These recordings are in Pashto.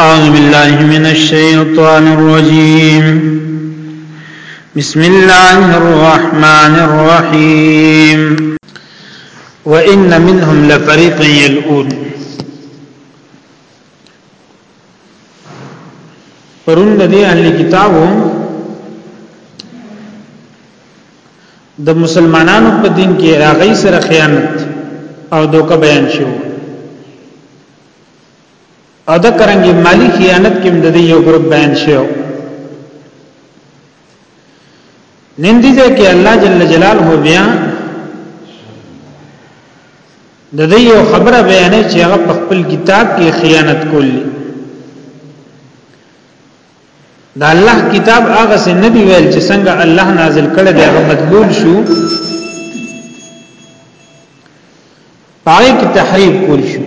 اعوذ بالله من الشیطان الرجیم بسم الله الرحمن الرحیم وان منهم لفريق يلؤون پرون د دې اهل کتابو د مسلمانانو په دین کې راغی سره خیانت او دوکه بیان شوه او د کرنګي مالی خیانت کې د یو ګروپ بیان شو نن دې کې الله جل جلاله بیا د دې یو خبره بیانې چې هغه په خپل کتاب کې خیانت کولی دا الله کتاب هغه سه ندی ویل چې څنګه الله نازل کړي دا مدلول شو پای کې تحریف کول شو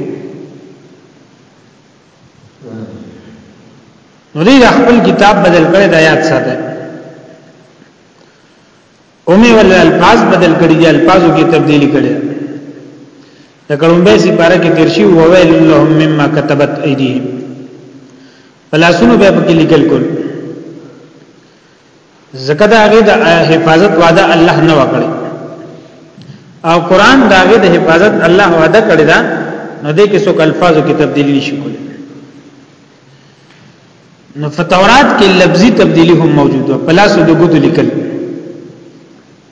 نو دې خپل کتاب بدل کړی د آیات ساته اومه ول الفاظ بدل کړی دي الفاظو کې تبدیلی کړی د کلمبه سي پارا کې ترشی او ویل لهم مما كتبت ايديهم فلاسونو به په کې لیکل کول زکه دا غي د حفاظت وعده الله نه وکړي او قران دا غي د حفاظت الله وعده کړی دا نو دې کې څوک الفاظو کې تبدیلی نشي کولی نو فتورات کې لفظي تبدیلی هم موجوده پلاسو د ګوتو لیکل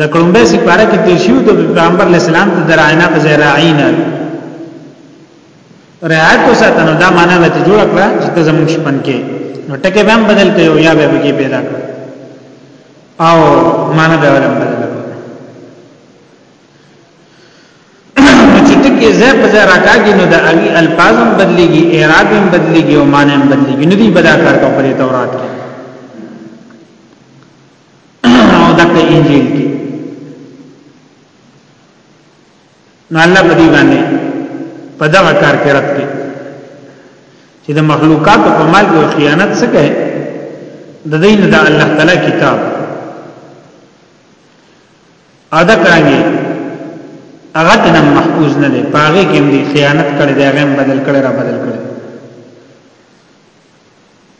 لکړمبه سي پاره کې تیر شو د پیغمبر اسلام ته دراینا په ځای راعینا رعایت کو ساتنه دا معنا به ته جوړ کړه چې ته زموږ شپن کې نو ټکه به هم بدل کړو یا به به پیدا کړ او معنا به ولم بدل چې ټکه زه په ځای راکاږي نو د اغي الفاظم بدليږي اعراب هم بدليږي او معنی هم بدليږي نو دې بدل کار کوي تورات کې او دا په انجیل کې نو الله په دې باندې په دغه کار کې رات کې چې د مخلوقات په مال کې خیانت څه کوي د دین د الله تعالی کتاب ادا کرانګي هغه ته محفوظ نه دی پاغه کې هم دی خیانت کړي دی هغه بدل کړي را بدل کړي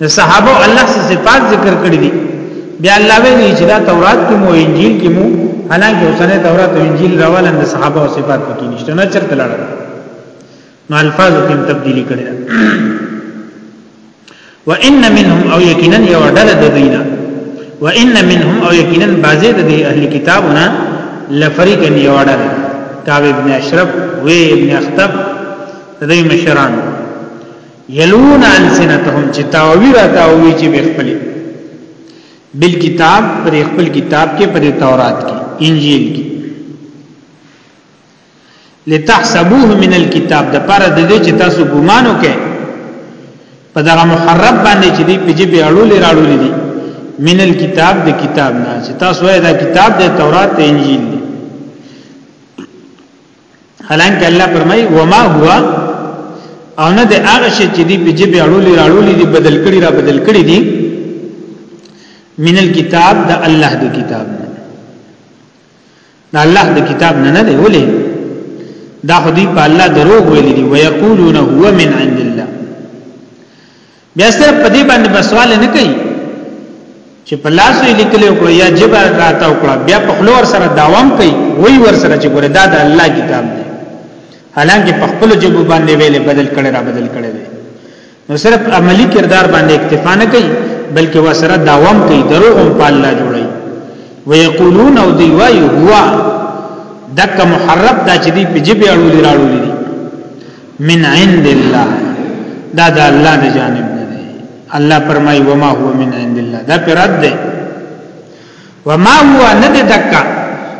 د صحابه الله سره صفات ذکر کړی دي بیا الله ویلي چې دا تورات کې مو انجیل کې مو حالانکه اوسنه تورات او انجیل راواله د صحابه او صفات پکې نشته نه چرته لاړه نو الفاظ کې تبدیلی کړی دا وان منهم او یقینا یو ډله د دینه وان منهم او یقینا بعضی د اهل کتابونه لفریقا یو ډله کعب ابن اشرف و ابن اخطب د دې مشران یلون السنتهم چې تاوی را تاوی چې خپل بل کتاب پر خپل کتاب کې پر تورات کې انجیل کې لتحسبوه من الكتاب د پر د دې چې تاسو ګمان وکړئ په دغه محرب باندې چې دی په جبه اړول راړول دي من الكتاب د کتاب نه چې تاسو دا کتاب د تورات ته انجیل دی حالانکه الله فرمای و ما هو او نه د هغه شی چې دی په جبه اړولې راړولې دی بدل کړي را بدل کړي دي من الكتاب د الله د کتاب نه د الله د کتاب نه نه دی ولې دا خو دی په الله دروغ ویلي دي ويقولون هو من عند الله بیا سره په دې باندې بسوال نه کوي چې په لاس یې لیکل وکړو یا جبا راته وکړو بیا په خلور سره داوام کوي وای ور سره چې ګوره دا د الله کتاب دی حالانکه په خپل جبو باندې ویلې بدل کړي را بدل کړي دی نو صرف عملی کردار باندې اکتفا نه کوي بلکې ور سره داوام کوي دروغ هم په الله جوړي ويقولون او دی وای هو دک محرب دا چې دی په جبه اړول راړول دي من عند الله دا د الله د جانب نه دی الله فرمایي وما هو من عند الله دا پرد دی وما هو نه دی دکا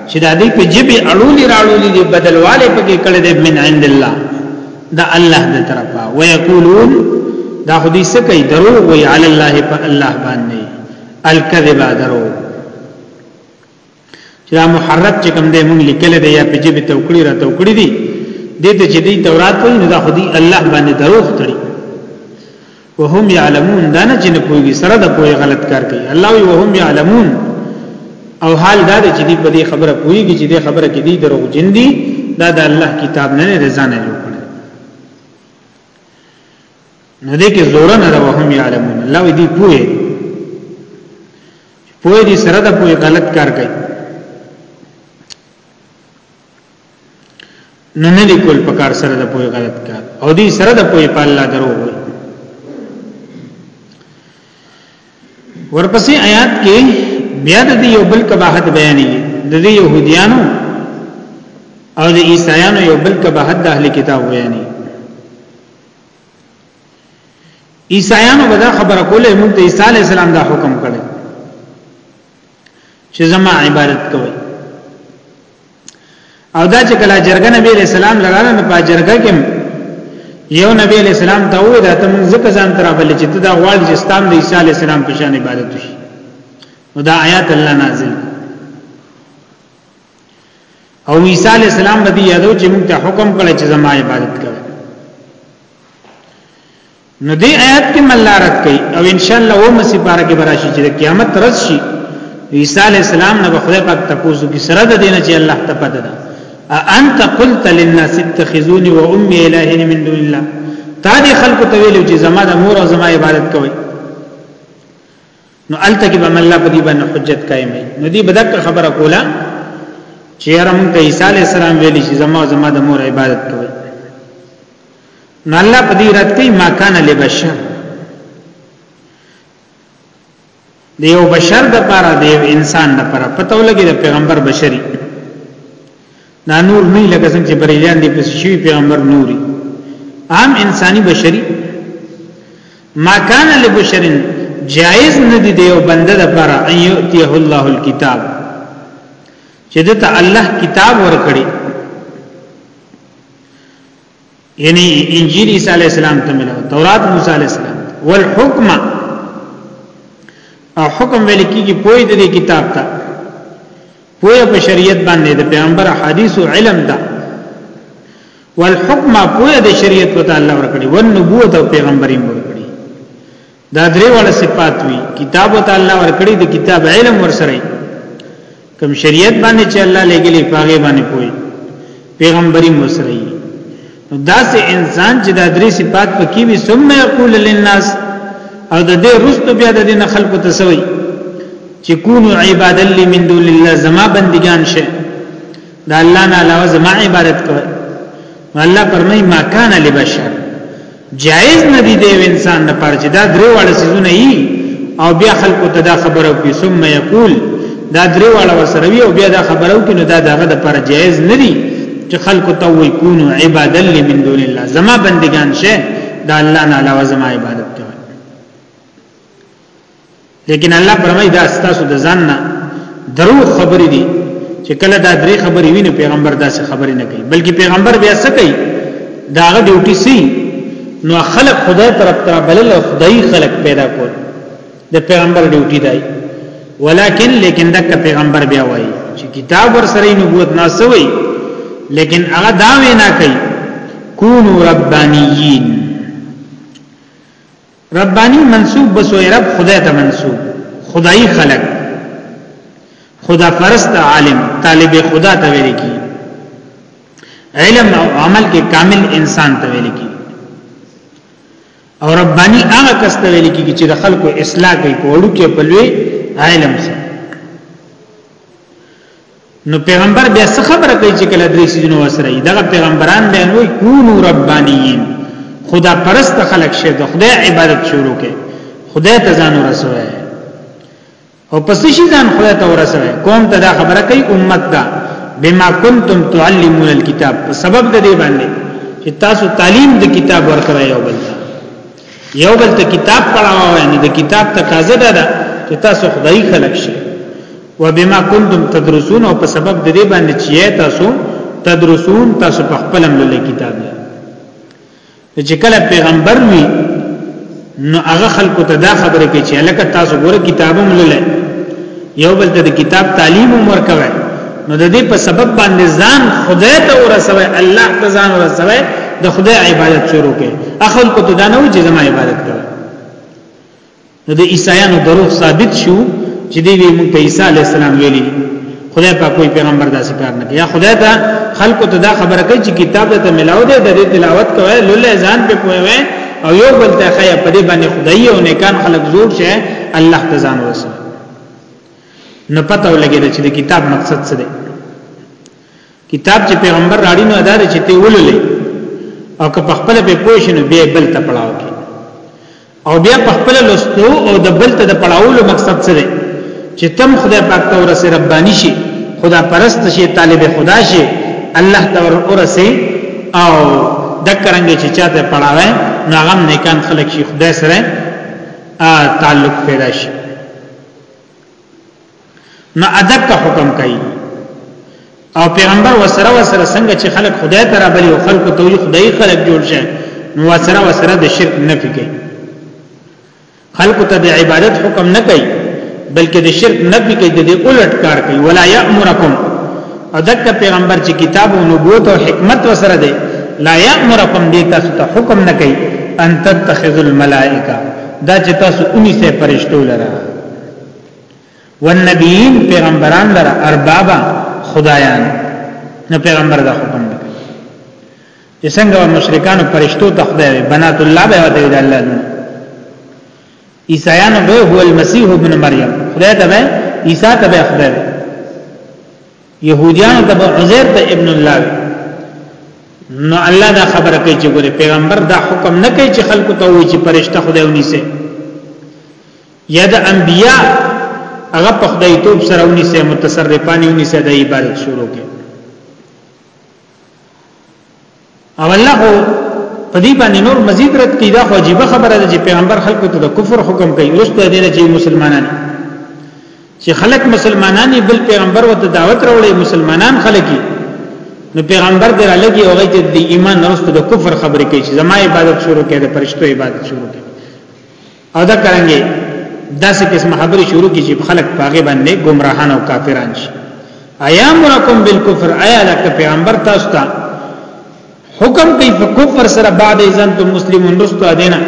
چې دا دې په جبه اړولې راړولې دې بدلواله پکې کړې دې من عند الله دا الله دې طرفا ويقولون دا حدیث کوي دروغ وي علی الله په الله باندې الکذب دروغ چې دا محرف چې کوم دی مونږ لیکل دی یا په جبه توکړی را توکړی دی دې ته چې دی تورات وایي نو دا خو دی الله باندې دروغ تړي وهم يعلمون دا نه چې نه پوهیږي سره د پوهې غلط کار کوي الله وي وهم يعلمون او حال دا چې دی په دې خبره پوهیږي چې دې خبره کې دی دروغ جن دي دا د الله کتاب نه رضا نه جوړ کړي نو دې کې زور نه ده وهم يعلمون الله دې پوهه پوه دي سره د پوه غلط کار کوي نو نه دي کول پکار سره د پوه غلط کار او دي سره د پوه په الله درو وي ورپسې آیات کې بیا د یو بل کباحت بیانې د دې يهوديانو او د عیسایانو یو بل کباحت د اهل کتاب بیانې عیسایانو به دا خبره کوله موږ ته عیسی علی السلام دا حکم کړی چې زما عبادت کوئ او دا چې کله جرګه نبی علیہ السلام لراله نه په جرګه کې یو نبی علیہ السلام ته وې دا ته موږ ځکه ځان تر بل چې ته دا غواړي چې ستام د عیسی علیہ السلام په شان عبادت وشي نو دا آیات الله نازل او عیسی علیہ السلام باندې یادو چې موږ ته حکم کړی چې زما عبادت کوي نو دې آیات کې مله رد کړي او ان شاء الله و مسی پار کې براشي چې قیامت رد شي عیسی علی السلام نه خدای پاک تاسو کې سره د دین چې الله ته پد ده انت قلت للناس اتخذوني وامي الهين من دون الله تا دې خلق ته ویلو چې زما د مور او زما عبادت کوي نو الته کې به الله په دې باندې حجت قائم وي نو دې بدک خبره کوله چې رحم ته عیسی علی السلام ویلي چې زما زما د مور عبادت کوي نو الله په دې رات کې ما کان لبشر دیو بشر د پاره دیو انسان د پاره پتو لګي د پیغمبر بشری نا نور نه لکه څنګه چې بریلیان دي پس شي پیغمبر نوري عام انساني بشري ما کان لبشرن جائز ندی دی او بنده د پر ان یؤتیه الله الكتاب چې دته الله کتاب ورکړي یعنی انجیل عیسی علی السلام ته ملو تورات موسی علی السلام والحکم او حکم ویل کیږي پوی د کتاب ته پوی په شریعت باندې د پیغمبر حدیث او علم ته والحکم پوی د شریعت په تعالی ورکړي ونبوت او پیغمبري ورکړي دا درې واړه صفات وي کتاب او تعالی ورکړي د کتاب علم ورسره کوم شریعت باندې چې الله لګلې پاګې باندې پوي پیغمبري مسره دا سه انسان چې دا درې صفات پکې وي ثم یقول للناس او د دې رست بیا د دې خلکو تسوي چې کونو عباد لله من دون الله زما بندگان شه دا الله نه علاوه زما عبادت کوي الله پرمای ما کان لبشر جایز نه دی د انسان د پاره چې دا درې واړه سيزونه یي او بیا خلکو ته دا خبره کوي ثم یقول دا درې واړه وسره وي او بیا دا خبره کوي نو دا دغه د پاره جایز نه دی چې خلکو ته وي کونو عباد لله من دون الله زما بندگان شه دا الله نه علاوه زما عبادت کوي لیکن الله فرمایي دا ستاسو د ځان نه درو خبرې دي چې کله دا درې خبرې ویني پیغمبر داسې خبرې نه کوي بلکې پیغمبر بیا څه کوي داغه ډیوټي سي نو خلق خدای طرف ته بلل خدای خلق پیدا کول د پیغمبر ډیوټي دی ولیکن لیکن دک پیغمبر بیا وایي چې کتاب ور سره نبوت نه سوی لیکن هغه دا وینا کوي کونو ربانیین ربانی منسوب بس وی رب خدای ته منسوب خدای خلق خدا پرست عالم طالب خدا ته ویل کی علم او عمل کې کامل انسان ته ویل کی او ربانی هغه کس ته ویل کی چې د خلکو اصلاح کوي په وړو کې په لوی علم سره نو پیغمبر بیا څه خبره کوي چې کله درې سيزونه وسره دي دغه پیغمبران به نو کونو ربانيين خدا پرست خلق شه د خدای عبادت شروع کړي خدای ته ځان ورسوي او پس شي ځان خدای ته ورسوي قوم ته دا خبره کوي امت دا بما كنتم تعلمون الكتاب په سبب د دې باندې چې تاسو تعلیم د کتاب ورکړی یو بل ته یو بل ته کتاب پڑھاوه یعنی د کتاب تقاضا ده چې تاسو خدای خلق شئ وبما كنتم تدرسون او په سبب د دې باندې چې تاسو تدرسون تاسو په خپل عمل کتاب چې کله پیغمبر وی نو هغه خلکو ته دا خبره کوي چې لکه تاسو ګوره کتابم لولئ یو بل ته د کتاب تعلیم هم ورکوي نو د دې په سبب باندې ځان خدای ته ورسوي الله ته ځان ورسوي د خدای عبادت شروع کړي اخل کو ته دا نه و چې زما عبادت کوي نو د عیسایانو دروغ ثابت شو چې دی وی مونږ ته عیسی علی السلام ویلی خدای په کوئی پیغمبر داسې کار نه کوي یا خدای ته خلکو ته دا خبره کوي چې کتاب ته ملاو دی د دې تلاوت کوي لوله ځان په پوهه او یو بل ته خیا په دې باندې خدای او نیکان خلک زور شه الله ته ځان ورسوي نو پته ولګی چې د کتاب مقصد څه دی کتاب چې پیغمبر راړي نو ادا چې ته ولولې او که په خپل په پوه شنو بیا بل ته پړاو کې او بیا په خپل لستو او د بل ته د پړاولو مقصد څه دی چې تم خدای پاک ته ورسې ربانی شي خدا پرست شي طالب خدا شي الله ته ورسې او دکرنګ چې چاته پړاوه ناغم نیکان خلق شي خدای سره تعلق پیدا شي نو ادب ته حکم کوي او پیغمبر وسره وسره څنګه چې خلک خدای ته رابلي او خلکو ته وي خدای خلک جوړ شي نو وسره وسره د شرک نه کوي خلکو ته د عبادت حکم نه کوي بلکې د شرک نه کوي د دې الټ کار کوي ولا یامرکم ادک پیغمبر چې کتاب او نبوت او حکمت وسره دی لا یامرکم دې تاسو ته حکم نه کوي ان تتخذوا الملائکه دا چې تاسو اونې سه پرشتو لره والنبیین پیغمبران لره اربابا خدایان نو پیغمبر دا حکم دی چې څنګه مشرکان پرشتو ته خدای وي بنات الله به وته دی الله نو عیسایانو به هو المسیح ابن مریم خدای ته به عیسی ته به خدای وي يهوديان ته عزير ته ابن الله وي نو الله دا خبره کوي چې ګوره پیغمبر دا حکم نه کوي چې خلکو ته وایي چې پرشتہ خدای ونیسه یا د انبیا هغه په خدای توپ سره ونی سه متصرفانی ونی سه د عبادت شروع کړي او الله خو په دې باندې نور مزید رد کړي دا خو عجیب خبره ده چې پیغمبر خلکو ته د کفر حکم کوي اوس ته دې چې مسلمانان چې خلک مسلمانان بل پیغمبر وته دعوت راوړي مسلمانان خلکي نو پیغمبر دې لګي او غيته د ایمان نرسته د کفر خبرې کوي چې زما عبادت شروع کړي د پرشتو عبادت شروع کړي او دا کرانګي داسې قسم خبرې شروع کی چې خلک پاګې باندې گمراهان او کافران شي ایامرکم بالکفر ایا لک پیغمبر تاسو ته حکم کوي په کفر سره بعد ازن تم مسلمون رستو دینا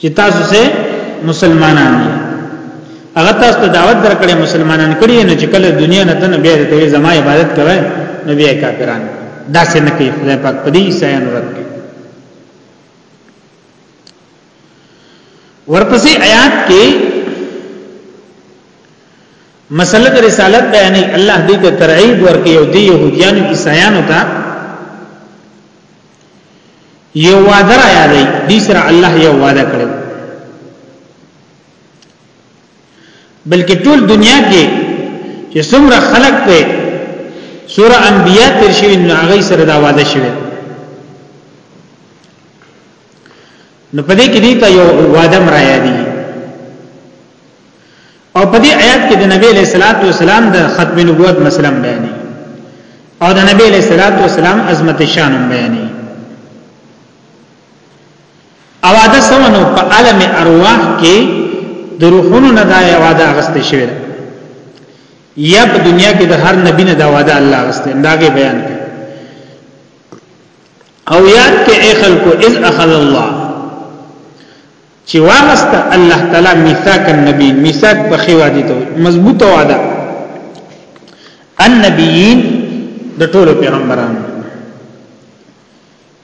چې تاسو سه مسلمانان دي هغه تاسو ته دعوت درکړې مسلمانان کړی نه چې کله دنیا نه تنه بیا ته زما عبادت کوي نو بیا کافران دا څنګه کوي خدای پاک په دې ساين رد کوي ورپسې آیات کې مسله د رسالت بیانې الله دې ته ترعید ورکې او دې يهوديان عیسایانو ته یو وعده را یادې دې سره الله یو وعده کړو بلکې ټول دنیا کې چې څومره خلق ته سوره انبیاء تر شوی نو هغه سره دا وعده شوی نو په دې کې دې ته یو وعده مرایا دي او په دې آیات کې د نبی له صلوات و سلام د ختم نبوت مسله بیانې او د نبی له صلوات و سلام عظمت شان بیانې او دا سمونو په عالم ارواح کې د روحونو نه دا وعده غسته شوی یا په دنیا کې د هر نبی نه دا وعده الله غسته داګه بیان کړ او یاد کې اي خلکو اذ اخذ الله چې واغست الله تعالی میثاق النبی میثاق په خوا دي ته مضبوطه وعده النبیین د ټولو پیغمبرانو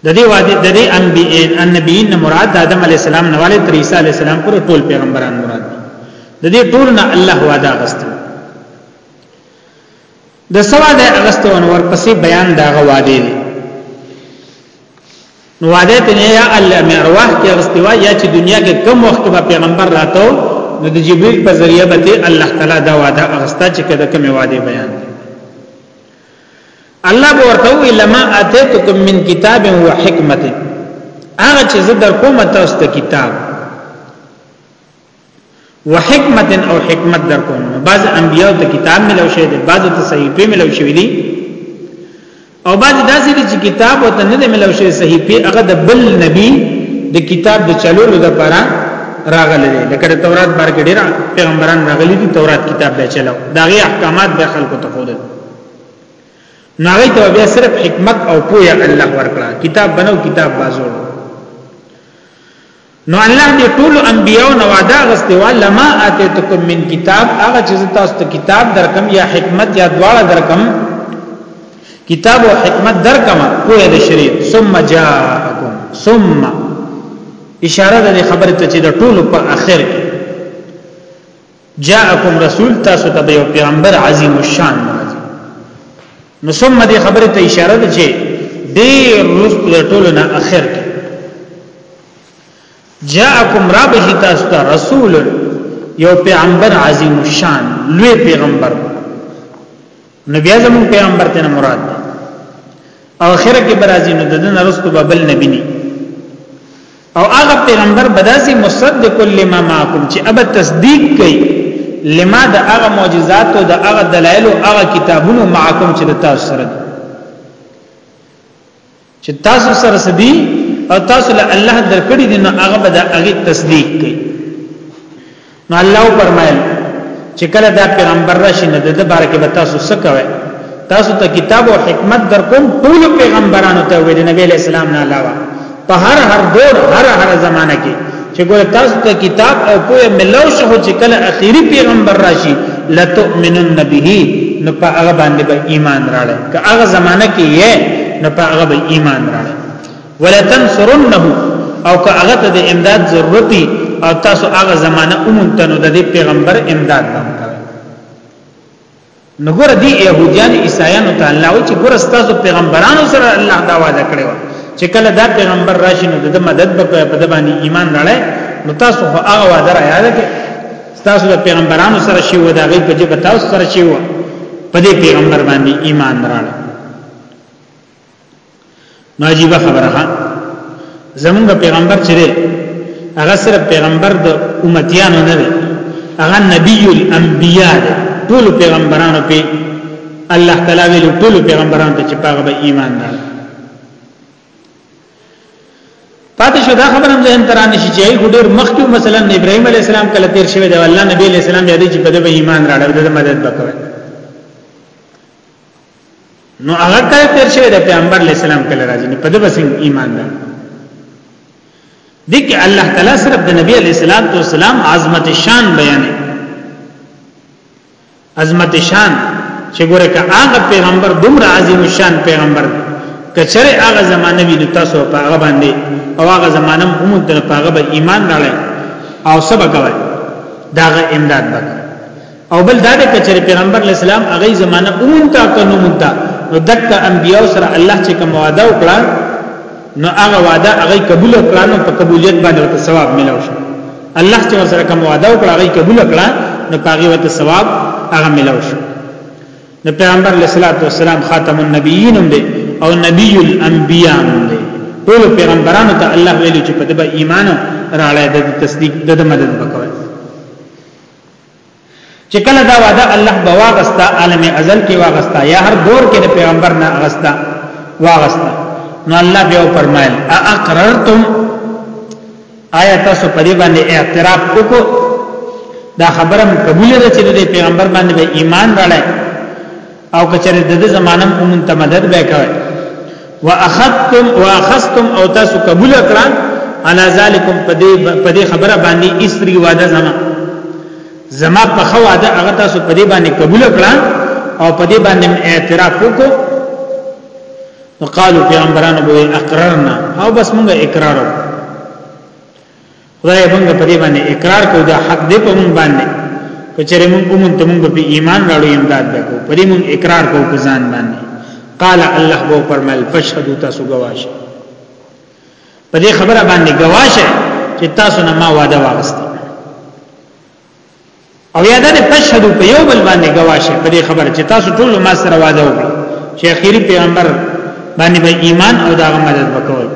د دې وعده د دې انبیین النبیین مراد د آدم علی السلام نه والے تر عیسی علی السلام پر ټول پیغمبران مراد د دې ټول نه الله وعده غست د سوا د اغست او انور پسې بیان داغه واده دی نو واده ته نه یا الله مې ارواح کې اغستوا یا چې دنیا کې کم وخت به پیغمبر راتو نو د جبرئیل په ذریعہ به الله تعالی دا واده اغستا چې کده کوم واده بیان دی الله ورته وی لما اتیتکم من کتاب و حکمت هغه چې زه در کوم تاسو ته کتاب وحکمت او حکمت در کوم بعض انبیاء ته کتاب ملو شوی دی بعض ته صحیفه ملو شوی دی او بعض داسې دي چې کتاب او ته نه ملو شوی صحیفه هغه د بل نبی د کتاب د چلولو لپاره راغلی دی لکه د تورات بار کې ډیر پیغمبران راغلي دي تورات کتاب به چلاو دا غي احکامات به خلکو ته خود ناغی ته بیا صرف حکمت او پویا الله ورکړه کتاب بنو کتاب بازو نو الله دې ټول انبیاء نو وعده غسته وا لما اتیتکم من کتاب هغه چې تاسو ته کتاب درکم یا حکمت یا دواړه درکم کتاب او حکمت درکم کوه د شریعت ثم جاءکم ثم اشاره د خبره ته چې د ټول په اخر کې جاءکم رسول تاسو ته یو پیغمبر عظیم الشان راځي نو ثم دې خبره ته اشاره ده چې ډېر روز د ټولو نه اخر کې جاءکم ربه تاسو ته رسول یو پیغمبر عظیم الشان لوی پیغمبر نو بیا زمون پیغمبر ته مراد ده او اخر کې برازي نو ددن رستو بل نبی نه او هغه پیغمبر بداسي مصدق لما معكم چې اب تصدیق کوي لما د هغه معجزات او د هغه دلایل او هغه کتابونو معكم چې تاسو سره دي چې تاسو سره سدي او تاسو له الله درکړي دي نو هغه به د هغه تصدیق کوي نو الله فرمایل چې کله دا پیغمبر راشي نه د بار کې به تاسو څه کوئ تاسو ته کتاب او حکمت در کوم ټول پیغمبرانو ته ویل نبی علیہ السلام نه علاوه په هر هر دور هر هر زمانہ کې چې ګوره تاسو ته کتاب او پوهه ملو شو چې کله اخیری پیغمبر راشي لتؤمنن به نو په هغه باندې به ایمان راړي که هغه زمانہ کې یې نو په هغه به ایمان راړي ولتنصرنه او که هغه ته د امداد ضرورت او تاسو هغه زمانہ اومنتنو د پیغمبر امداد ده نو ګور دي يهوديان عيسایان ته الله وی چې ګور استاسو پیغمبرانو سره الله دا وعده کړی و چې کله دا پیغمبر راشي نو د مدد به په د باندې ایمان راړی نو تاسو خو هغه وعده را یاد کړئ تاسو د پیغمبرانو سره شی و دا غي په جبه تاسو سره شی و په دې پیغمبر باندې ایمان راړی نو عجیب خبره ها زمونږ پیغمبر چې دی هغه صرف پیغمبر د امتیانو نه دی هغه نبی الانبیاء دی ټول پیغمبرانو په الله تعالی ویل ټول پیغمبرانو ته چې پاغه به ایمان نه پاتې شو دا خبره هم ځین ترانه شي چې ګډیر مخکې مثلا ابراهيم عليه السلام کله تیر شوی دی الله نبی عليه السلام یادې چې په دې ایمان راړل د مدد وکړي نو هغه کله تیر شوی د پیغمبر علی السلام کله راځي نو په دې بس ایمان ده دي کې الله تعالی صرف د نبی علی السلام تو سلام عظمت شان بیانې عظمت شان چې ګوره که هغه پیغمبر دومره عظیم شان پیغمبر کچره هغه زمانه وی تاسو په هغه باندې او هغه زمانه هم د په هغه ایمان راړل او سبا کوي داغه امداد وکړي او بل دا د کچر پیغمبر علی السلام هغه زمانہ اون تا کنو مونتا نو دک انبیاء سره الله چې کوم وعده وکړه نو هغه وعده هغه قبول کړه نو په قبولیت باندې ورته ثواب ملو شو الله چې سره کوم وعده وکړه هغه قبول کړه نو پاغي ورته ثواب هغه ملو شو نو پیغمبر علیہ الصلوۃ والسلام خاتم النبیین هم دی او نبی الانبیاء هم دی ټول پیغمبرانو ته الله ویلي چې په دې ایمان راړی د تصدیق د مدد وکړي چې کله دا وعده الله به واغستا عالم ازل کې واغستا یا هر دور کې د پیغمبر نه اغستا واغستا نو الله بیا فرمایل اقررتم آیا تاسو په دې باندې اعتراف وکړو دا خبره قبول ده چې د پیغمبر باندې ایمان راړی او کچره د دې زمانم کوم ته مدد وکړي واخذتم واخذتم او تاسو قبول کړه علا ذالکم پدې پدې خبره باندې استری وعده زما زما په خو وعده هغه تاسو پدې باندې قبول کړه او پدې باندې اعتراف وکړو وقالو پیغمبرانو به اقرارنا او بس موږ اقرار وکړو خدای موږ په دې باندې اقرار کو دا حق دې په موږ باندې کچره موږ کوم ته موږ په ایمان راړو امداد وکړو په دې موږ اقرار کو په ځان باندې قال الله بو فرمل فشهدوا تاسو گواشه په دې خبره باندې گواشه چې تاسو نه ما وعده واغسته او یا دا تشهدو په یو بل باندې گواشه په دې خبره چې تاسو ټول ما سره وعده وکړه چې اخیری پیغمبر باندې به ایمان او دا مدد وکول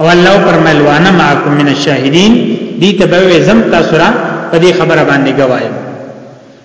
او الله پرمل وانا معکم من الشاهدین دې ته به زم تاسو را په دې خبره باندې گوایم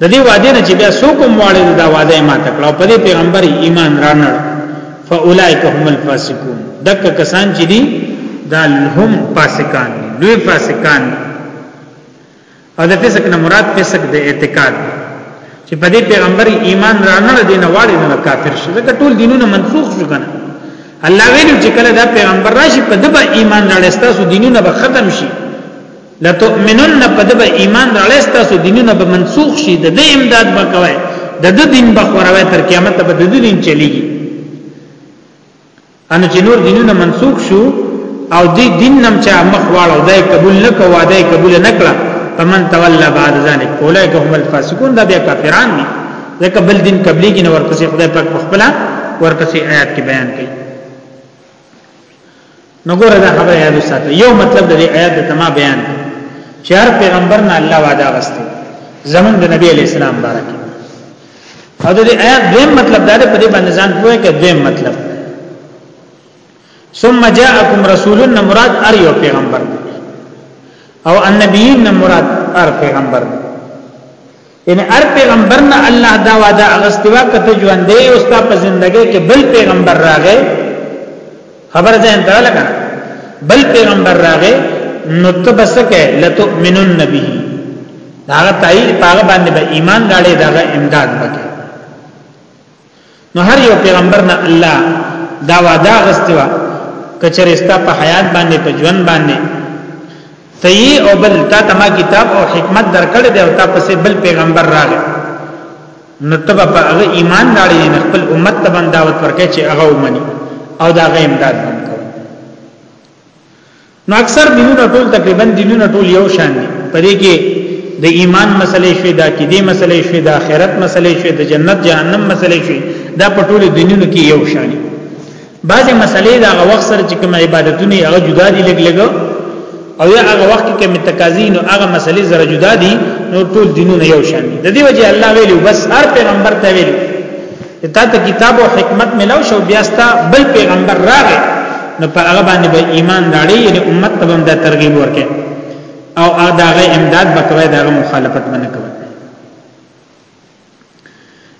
د دې وعده نه چې بیا څوک هم واړي دا وعده ما تکړه په دې پیغمبر ایمان رانړ فاولائک هم الفاسقون دک کسان چې دي دا هم فاسقان دي لوی فاسقان دي او د فسق نه مراد فسق د اعتقاد چې په دې پیغمبر ایمان رانړ دي نه واړي نه کافر شي دا ټول دینونه منسوخ شو کنه الله ویلو چې کله دا پیغمبر راشي په دبا ایمان راړستا سو دینونه به ختم شي لتؤمنن پدب ایمان راړې تاسو دینونه به منسوخ شي د دې امداد وکوي د دې دین به خوروي تر قیامت به د دې دین چلیږي ان چې نور دینونه منسوخ شو او دې دین نم چې مخ واړو دای قبول نه کوه دای قبول نه کړه فمن تولى بعد ذلك اولئک هم الفاسقون دا بیا کافران دي ځکه بل دین قبلي کې نور پسې خدای پاک خپل ورپسې آیات کې بیان کړي نو ګوره دا خبره یاد وساته یو مطلب د دې آیات د تما بیان چې هر پیغمبر نه الله وعده غسته زمون د نبی علی السلام بارک او د دې آیات دیم مطلب دا دی په دې باندې ځان پوهه کې دیم مطلب ثم جاءکم رسولنا مراد ار یو پیغمبر او النبیین مراد ار پیغمبر دی ان هر پیغمبر نه الله دا وعده اغستوا کته ژوند دی او ستا په ژوندګي کې بل پیغمبر راغې خبر ځین ته لګا بل پیغمبر راغې نو تبسکه لتؤمنن نبی دا تایید پاغه باندې به ایمان غاړي دا امداد وکړي نو هر یو پیغمبر نه الله دا وعده غستوا کچره ستا په حیات باندې په ژوند باندې تئی او بل تا تما کتاب او حکمت درکړ دی او تا پسې بل پیغمبر راغی نو تبا په هغه ایمان راړي نه خپل امت ته باندې دعوت ورکړي چې هغه ومني او دا غي امداد باندې نو اکثر دینونه ټول تقریبا دینونه ټول یو شان دي په دې کې د ایمان مسلې شوي د عقیدې مسلې شوي د آخرت مسلې شوي د جنت جهنم مسلې شوي دا په ټول دینونو کې یو شان دي بعضې مسلې د هغه وخت سره چې کوم عبادتونه هغه جدا دي لګ لګ او یا هغه وخت کې کوم تقاضي نو هغه مسلې زره جدا دي نو ټول دینونه یو شان دي د دې وجه الله ویلو بس هر پیغمبر ته ویلو تا ته کتاب او حکمت ملو شو بیا ستا بل پیغمبر راغی نو په هغه باندې به ایمان راړي یعنی امت ته هم دا ترغیب ورکړي او اداغه امداد بکوي داغه مخالفت باندې کوي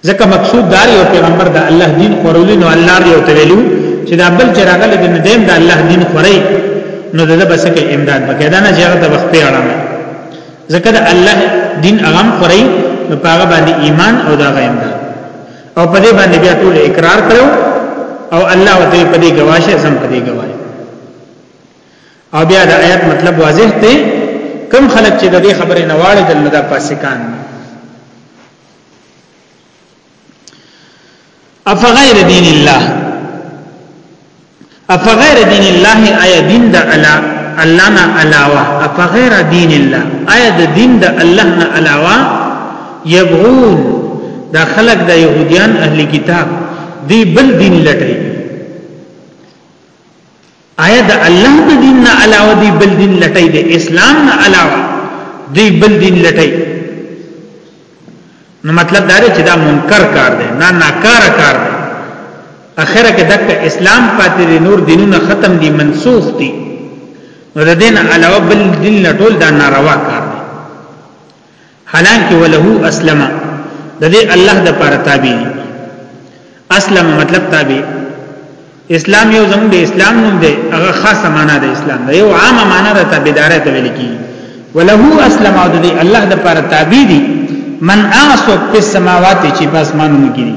ځکه مقصود دار یو پیغمبر د الله دین خورولین او الله یو تویلو چې دا بل چراغل د ندیم د الله دین خوري نو دغه بسکه امداد بکې دا نه جهاد وخت پیړامه ځکه د الله دین هغه خوري نو پاغه باندې ایمان او دا غیم ده او په دې باندې بیا ټول اقرار کړو او الله او دې په دې گواشه سم په دې گواهی او بیا د آیات مطلب واضح دی کم خلک چې د دې خبرې نه واړې دل نه د پاسکان افغیر دین الله افغیر دین الله آیا دین د الله الله نه علاوه افغیر دین الله آیا د دین د الله نه علاوه یبغون دا خلق د يهوديان اهل کتاب دی بل دین لټي آیا د الله د دین نه علاوه دی بل دین لټای دی اسلام نه علاوه دی بل دین لټای نو مطلب دا دی چې دا منکر کار دی نه ناکار کار دی اخره کې دک اسلام پاتې دی نور دینونه ختم دي منسوخ دي نو د دین علاوه بل دین لټول دا ناروا کار دی حالانکه وله اسلم د دې الله د پاره تابع اسلم مطلب تابع اسلام یو زموږ د اسلام نوم دی هغه خاصه معنا د اسلام دی یو عامه معنا د تابعداري ته ویل کیږي وله اسلم او د الله د پاره تابع دي من اعصب په سماوات چې په اسمانونو کې دي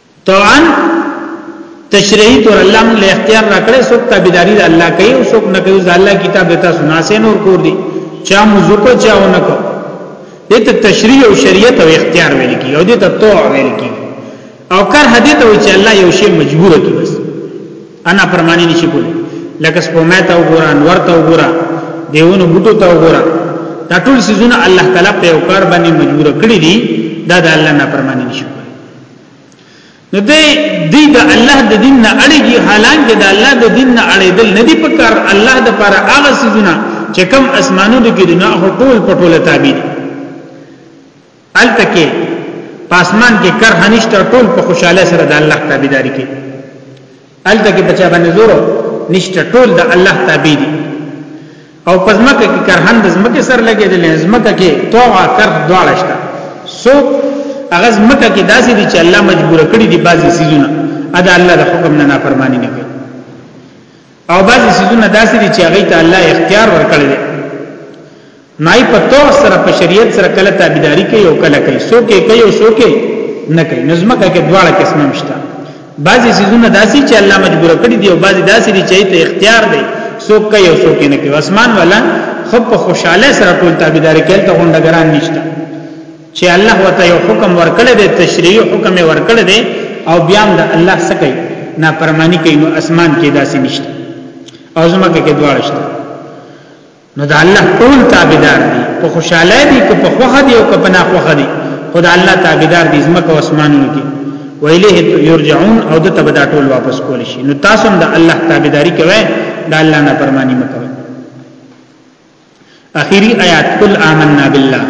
طوعا تشریحی طور الله موږ له اختیار راکړې څوک تابعداري د الله کوي او څوک نه کوي د الله کتاب د تاسو ناسې نور کور دي چا موضوع کو چا نه کو دې ته تشریح او شریعت او اختیار ویل کی او دې ته طوع ویل کی او کار هدي ته چې الله یو شی مجبور کی بس انا پرمانی نشي کولی لکه سپومه ته وګوره انور ته وګوره دیونو بوټو ته وګوره دا ټول سيزونه الله تعالی په یو کار باندې مجبور کړی دي دا د الله نه پرمانی نشي نو دې دې د الله د دین نه اړيږي حالانکه د الله د دین نه اړېدل نه دي پکار الله د پر هغه سيزونه چې کم اسمانونو کې دنیا ټول پټول تابع دي التکه پاسمان کې کرهنيشته ټول په خوشاله سره د الله تابعداري کوي الته کې بچا باندې زور نشته ټول د الله تابع دي او پزمکه کې کرهند زمکه سر لګي دي زمکه کې توغه کر دوالشتا سو هغه زمکه کې داسې دي چې الله مجبور کړی دي بعضي سيزونه ادا الله د حکم نه نافرمانی نه کوي او بعضي سيزونه داسې دي چې هغه ته الله اختیار ورکړي نای په تو سره په شریعت سره کله تابعداري کوي او کله کوي سو کې کوي او سو کې نه کوي نظمکه کې دواړه قسمه مشته بعضی سيزونه داسي چې الله مجبور کړی دی او بعضی داسي دي چې ته اختیار دی سو کوي او سو کې نه کوي اسمان والا خو په خوشاله سره ټول تابعداري کوي ته غونډګران نشته چې الله وته یو حکم ورکړی دی تشریع حکم ورکړی دی او بیا هم د الله سکه نه پرمانی کوي نو اسمان کې داسي نشته او زمکه کې دواړه شته نو دا الله ټول تابعدار دي په خوشاله دي که په خوخه دي او که په ناخوخه دي خدای الله تابعدار دي زمکه او اسمانونو کې ویله یرجعون او د تبدا ټول واپس کول شي نو تاسو هم د الله تابعداري کوئ د الله نه پرمانی مکو اخیری آیات قل آمنا بالله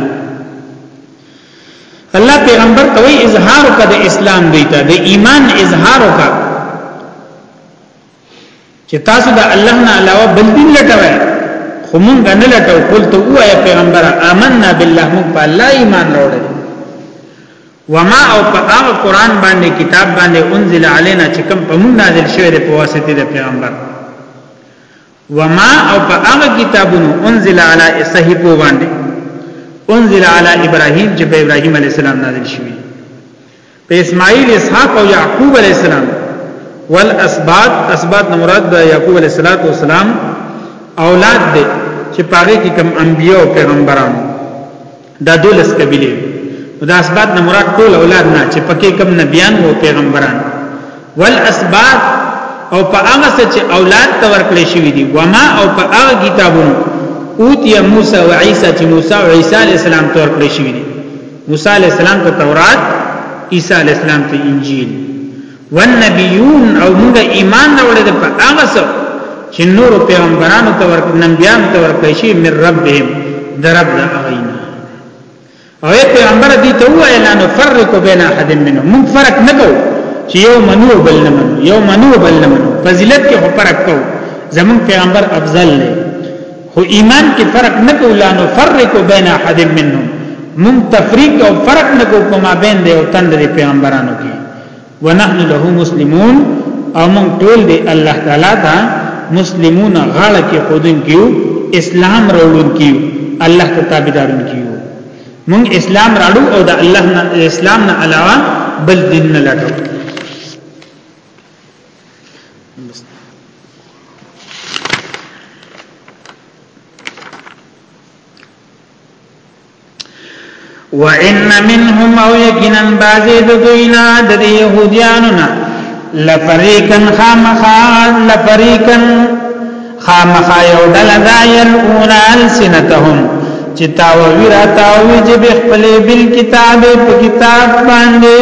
الله پیغمبر کوي اظهار کده اسلام دیتا د ایمان اظهار وکړه چې تاسو د الله نه علاوه بل دین لټوي خو مونږ نه لټو قل تو وای پیغمبر آمنا بالله مونږ په الله ایمان راوړل وما او په هغه قران باندې کتاب باندې انزل علينا چې کوم په مونږ نازل شوی دی په واسطه د پیغمبر وما او په هغه کتابونو انزل على صحیفو باندې انزل على ابراهيم چې په ابراهيم عليه السلام نازل شوی په اسماعیل اسحاق او یعقوب علیہ السلام والاسباط اسباط مراد د یعقوب علیہ الصلوۃ والسلام اولاد دي چې پاره کې کم انبیا او پیغمبران دا دولس قبیله دا اسباط نه مراد ټول اولاد نه چې پکې کم نبیان او پیغمبران والاسباط او په هغه څه چې اولاد ته ورکړې شوی دي وما او په هغه کتابونو اوتی موسی او عیسی چې موسی او عیسی علی السلام ته ورکړې شوی دي موسی علی السلام ته تورات عیسی علی السلام ته انجیل والنبیون او موږ ایمان راوړل په هغه څه چې نور پیغمبرانو ته ورک نبیان ته ورکړي شي من ربهم درب د اغینا او پیغمبر دې ته وایي لا نفرق بین احد منهم موږ فرق نه کوو چې یو منو بل نه منو یو منو بل نه منو فضیلت کې فرق کوو زمون پیغمبر افضل دی خو ایمان کې فرق نه کو لا نو فرق بین احد منهم مون تفریق او فرق نه کو کومه بین دی او تند دی پیغمبرانو کې ونحن له مسلمون او مون ټول دی الله تعالی ته مسلمون غاړه کې خودن کیو اسلام راوړون کیو الله ته تابعدارون کیو مون اسلام راړو او د الله نه اسلام نه علاوه بل دین نه لټو وان منهم او یقینا بعض د دوینا د يهوديانو نه لفریقن خامخا لفریقن خامخا یو ډله دا یلون السنتهم چې تاوی را تاوی چې بخپلې بل کتاب په کتاب باندې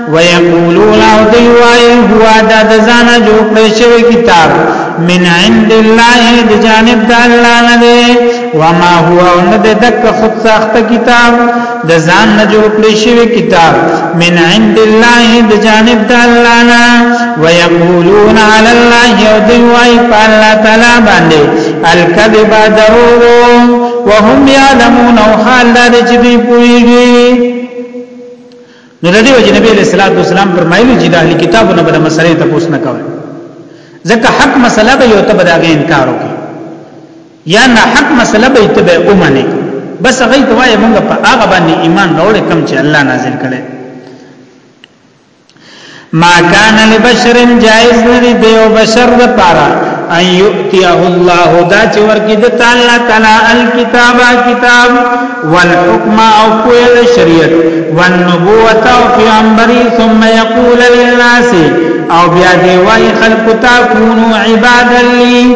ويقولون او دی وای هو دا د ځان جوړ کړی شوی کتاب من عند الله د جانب د الله نه دی وما هو او نه د دک خود ساخته کتاب د ځان نه جوړ کړی شوی کتاب من عند الله د جانب د الله نه ويقولون على الله یو دی وای په الله تعالی باندې الکذب درو وهم يعلمون او حال دا چې دوی پوهیږي نو د دې وجه نبی علیہ الصلوۃ والسلام فرمایلی چې د اهل کتابو نه بل مسلې ته پوښتنه نه کوي ځکه حق مسله به یو ته بداګه انکار وکړي یا نه حق مسله به ته به اومنه بس هغه ته وایي موږ په هغه باندې ایمان راوړې کم چې الله نازل کړي ما کان لبشر جائز ندی دیو بشر د پارا ان یؤتیه الله دا چې ورکی د تعالی تعالی الکتاب کتاب والحکم او کویل شریعت والنبوت او پیغمبري ثم یقول للناس او بیا دی وای خلق تا کونو عباد لی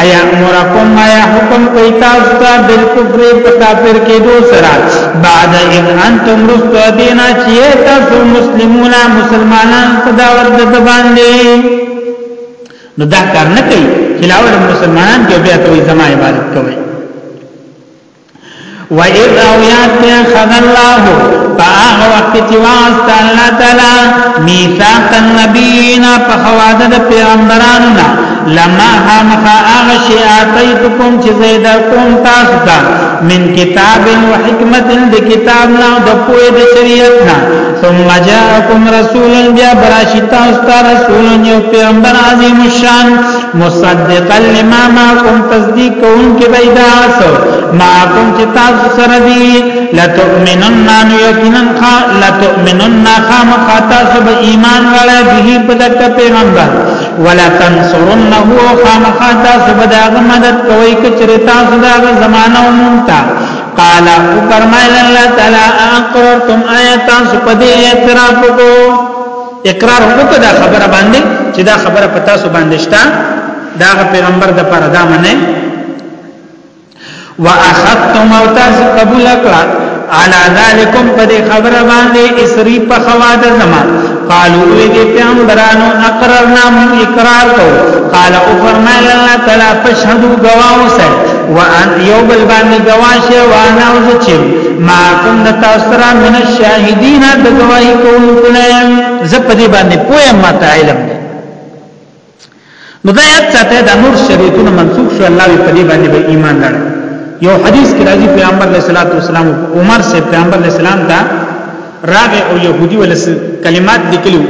ایا امرکم آیا حکم کوي تاسو ته بالکفر په کافر کې دو سره بعد ان انتم رستو دینا چې تاسو مسلمانونه مسلمانان په دعوت د باندې نو دا کار نه کوي چې لاول مسلمانان کې بیا ته زما عبادت کوي و اذ او یاد ته خذ الله فاغ وقت چې واست الله تعالی میثاق النبیین په خواده د پیغمبرانو نه لما همخا اغشی آتیتکم چې زیدا کوم تاسو ته من کتاب و حکمت د کتاب نه د پوهې د شریعت نه ثم جاءکم رسول بیا براشتا است رسول یو پیغمبر عظیم الشان مصدقا لما معكم تصدیق کون کې پیدا سو معكم چې تاسو سره دی لتؤمنن ان یقینا خا لتؤمنن خام خاطاس به ایمان والا به په دک پیغمبر ولا تنصرنه خام خاطاس به دا مدد کوي کچره تاسو دا زمانہ مونتا قال او فرمایل الله تعالی اقررتم آیات تاسو په دې اعتراف کو اقرار وکړه دا خبره باندې چې دا خبره پتا سو باندې شته دا پیغمبر د پر دا منه واخذتم او تاسو قبول کړه على ذلكم په دې خبره باندې اسری په خواد زما قالو وی دې پیغمبرانو اقررنا من اقرار کو قال او فرمایل الله تعالی فشهدوا گواو سره وان یو بل باندې گواشه وانا او چې ما کوم د تاسو را من الشاهدین د گواہی کوونکو نه زه په دې باندې پوهه ماته علم دی نو دا یاد ساته د نور شریعتونو منسوخ شو الله په دې باندې به ایمان لري یو حدیث کې راځي پیغمبر علیه الصلاۃ والسلام عمر سے پیغمبر علیه السلام دا راغه او يهودي ول کلمات لیکلو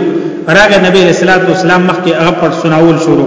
راغه نبی علیہ الصلوۃ والسلام مخکې هغه پر سناول شروع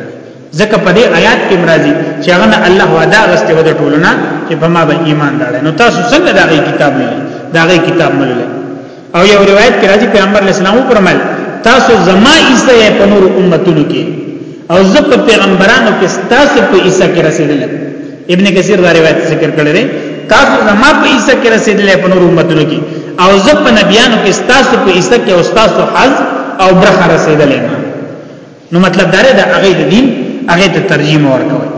ځکه په دې آیات کې مرাজি چې هغه نه الله وعده غسته ود ټولنا چې په ما به ایمان راړي نو تاسو څنګه دا غي کتاب نه دا غي کتاب مله او یو روایت کې راځي پیغمبر اسلام پرمل تاسو زما ایسه په نور امتونو کې او زه په پیغمبرانو کې تاسو په ایسه کې رسیدل ابن کثیر دا روایت ذکر کړی دی تاسو زما په ایسه کې رسیدل په نور امتونو کې او زه په نبیانو کې تاسو په ایسه کې او تاسو حظ او برخه رسیدل نه نو مطلب دا دی د هغه د دین هغه ته ترجمه ورکوي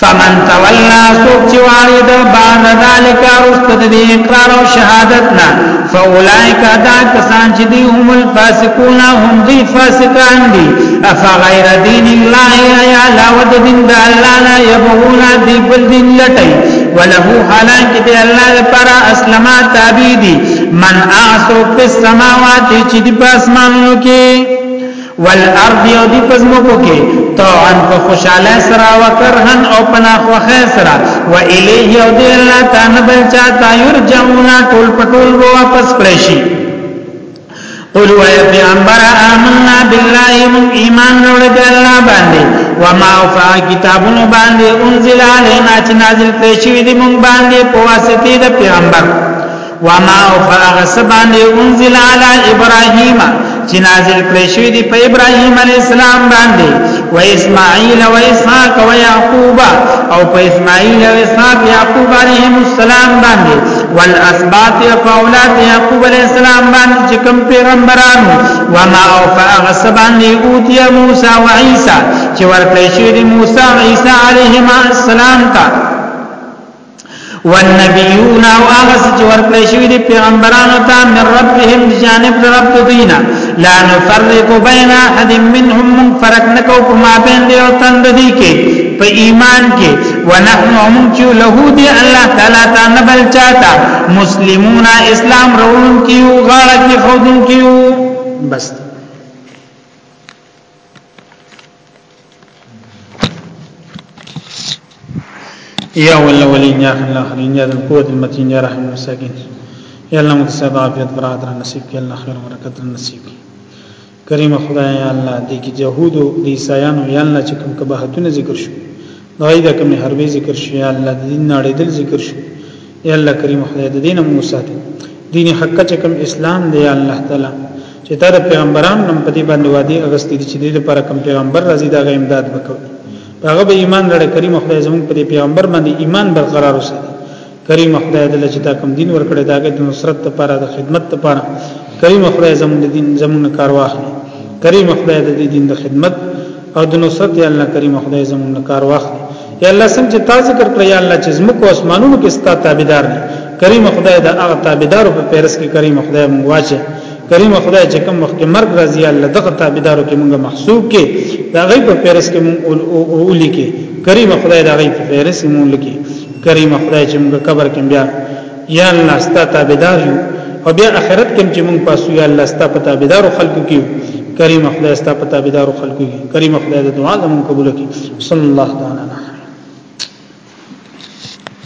فمن تولى سوق چې وارد بعد ذلك رستد دې اقرار او شهادت نه فاولائک دا کسان چې دی هم الفاسقون هم دی فاسقان دي افا غیر دین الله یا لا ود دین د الله نه يبغون دی بل دین لټي وله حالان کې دی الله لپاره اسلمات تابع دي من اعصو فی السماوات چې دی په اسمانونو کې والارض او دی په زمکو کې طوعا په خوشاله سره او کرهن او پنا خوخه سره و الیه او دی الله تعالی بل چاته یرجعون ټول پټول واپس کړی شي قل وای پیغمبر آمنا بالله من ایمان روړ دی الله باندې وما وفا کتابونو باندې انزل علینا چې نازل کړی شوی دی مون باندې په واسطه د پیغمبر وما وفا غسبان انزل علی ابراهیم چې نازل کړی شوی دی په ابراهیم علی السلام باندې و اسماعیل و اسحاق و یعقوب او په اسماعیل و اسحاق یعقوب علیهم السلام باندې والاسباط فاولات یعقوب علیہ السلام باندې چې کوم پیغمبرانو وما او فاغسبان دی اوتی موسی و عیسی چې ورکړی شوی دی موسی او عیسی علیهما السلام ته والنبیون او هغه چې ورکړی شوی دی پیغمبرانو ته من ربهم جانب رب دینا لا نفرق بین احد منهم فرق نکو په ما بین دی او تند دی کې په ایمان کې ونحن هم چې له دې الله تعالی ته نه بل چاته مسلمون اسلام روان کیو غاړه کې خودن کیو بس یا ولا ولین یا خل اخرین یا القوت المتین یا رحم المساکین یا الله متصاب عافیت برات نصیب کی الله خیر برکت نصیب کی کریم خدای یا الله دې کې يهودو د عیسایانو یا الله چې کوم کباحتونه ذکر شو غي دا کوم حربې ذکر شو یا الله د دین نړیدل ذکر شو یا الله کریم خدای د دین مو ساتي دین حق چې کوم اسلام دی یا الله تعالی چې تر پیغمبران نن په دې باندې وادي اغستې دي چې د لپاره کوم پیغمبر راځي دا غي امداد وکړي هغه به ایمان لري کریم خدای زموږ په پیغمبر باندې ایمان برقرار وساتي کریم خدای دې چې تا کوم دین ورکړی دا کې د نصرت لپاره د خدمت لپاره کریم خدای زموږ دین زموږ کار واخلي کریم خدای دې دین د خدمت او د نصرت یا الله کریم خدای زموږ کار واخلي یا الله سم چې تا ذکر کړی یا الله چې زموږ اسمانونو کې ستا تابعدار دي کریم خدای دا هغه تابعدار په پیرس کې کریم خدای موږ واچي کریم خدای چې کوم وخت مرګ راځي الله دغه تابعدارو کې موږ محسوب کې دا غي په پیرس کې موږ اولي کې کریم خدای دا غي په پیرس کې موږ لکه کریم خدای چې موږ قبر کې بیا یا الله ستا تابعدار یو او بیا آخرت کې چې موږ پاسو یا الله ستا په تابعدار خلکو کې کریم خدای ستا په تابعدار خلکو کې کریم خدای د دعا زموږ قبول کړي صلی الله تعالی